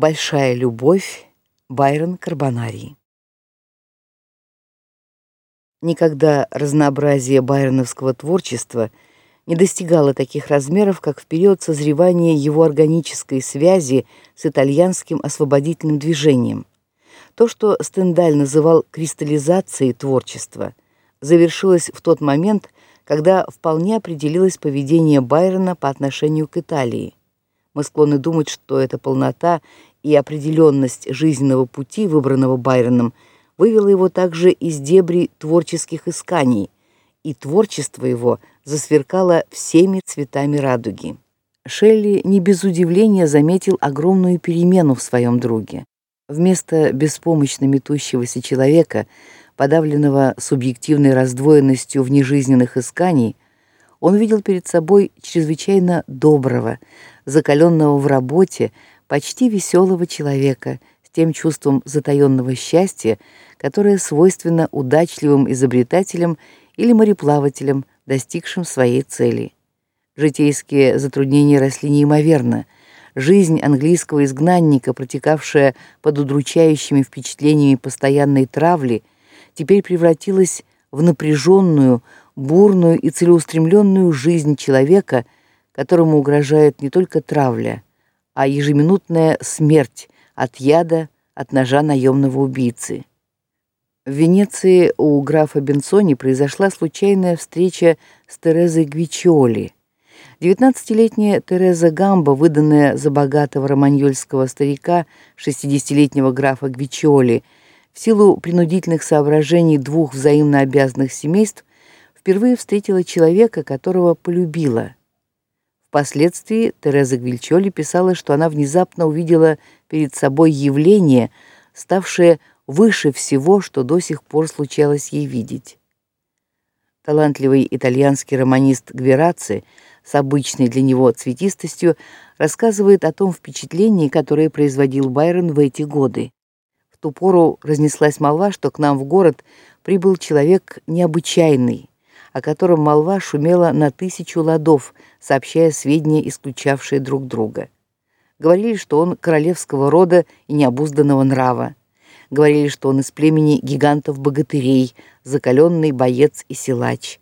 Большая любовь Байрон Карбонарий. Никогда разнообразие байроновского творчества не достигало таких размеров, как в период созревания его органической связи с итальянским освободительным движением. То, что Стендаль называл кристаллизацией творчества, завершилось в тот момент, когда вполне определилось поведение Байрона по отношению к Италии. Мы склонны думать, что эта полнота и определенность жизненного пути, выбранного Байроном, вывела его также из дебри творческих исканий, и творчество его засверкало всеми цветами радуги. Шелли не без удивления заметил огромную перемену в своем друге. Вместо беспомощно метущегося человека, подавленного субъективной раздвоенностью в нежизненных исканий, он видел перед собой чрезвычайно доброго, закаленного в работе, почти веселого человека с тем чувством затаённого счастья, которое свойственно удачливым изобретателям или мореплавателям, достигшим своей цели. Житейские затруднения росли неимоверно. Жизнь английского изгнанника, протекавшая под удручающими впечатлениями постоянной травли, теперь превратилась в напряженную, бурную и целеустремленную жизнь человека, которому угрожает не только травля, а ежеминутная смерть от яда от ножа наемного убийцы. В Венеции у графа Бенсони произошла случайная встреча с Терезой Гвичоли. Девятнадцатилетняя Тереза Гамбо, выданная за богатого романьольского старика, шестидесятилетнего графа Гвичоли, в силу принудительных соображений двух взаимно обязанных семейств, впервые встретила человека, которого полюбила. Впоследствии Тереза Гвильчоли писала, что она внезапно увидела перед собой явление, ставшее выше всего, что до сих пор случалось ей видеть. Талантливый итальянский романист Гвераци с обычной для него цветистостью рассказывает о том впечатлении, которое производил Байрон в эти годы. В ту пору разнеслась молва, что к нам в город прибыл человек необычайный, о котором молва шумела на тысячу ладов, сообщая сведения, исключавшие друг друга. Говорили, что он королевского рода и необузданного нрава. Говорили, что он из племени гигантов-богатырей, закаленный боец и силач.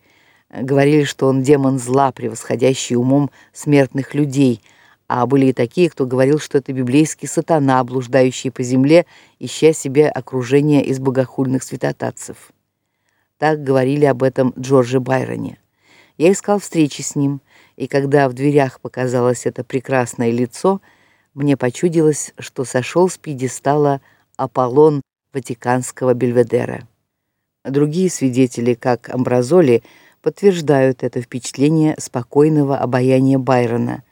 Говорили, что он демон зла, превосходящий умом смертных людей, а были и такие, кто говорил, что это библейский сатана, блуждающий по земле, ища себе окружение из богохульных святотатцев. Так говорили об этом Джордже Байроне. Я искал встречи с ним, и когда в дверях показалось это прекрасное лицо, мне почудилось, что сошел с пьедестала Аполлон Ватиканского Бельведера. Другие свидетели, как Амбразоли, подтверждают это впечатление спокойного обаяния Байрона.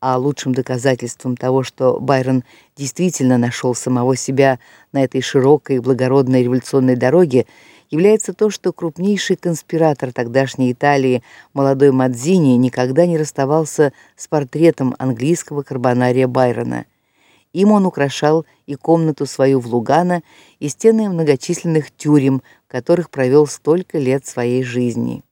А лучшим доказательством того, что Байрон действительно нашел самого себя на этой широкой и благородной революционной дороге, является то, что крупнейший конспиратор тогдашней Италии, молодой Мадзини, никогда не расставался с портретом английского карбонария Байрона. Им он украшал и комнату свою в Лугано, и стены многочисленных тюрем, в которых провел столько лет своей жизни.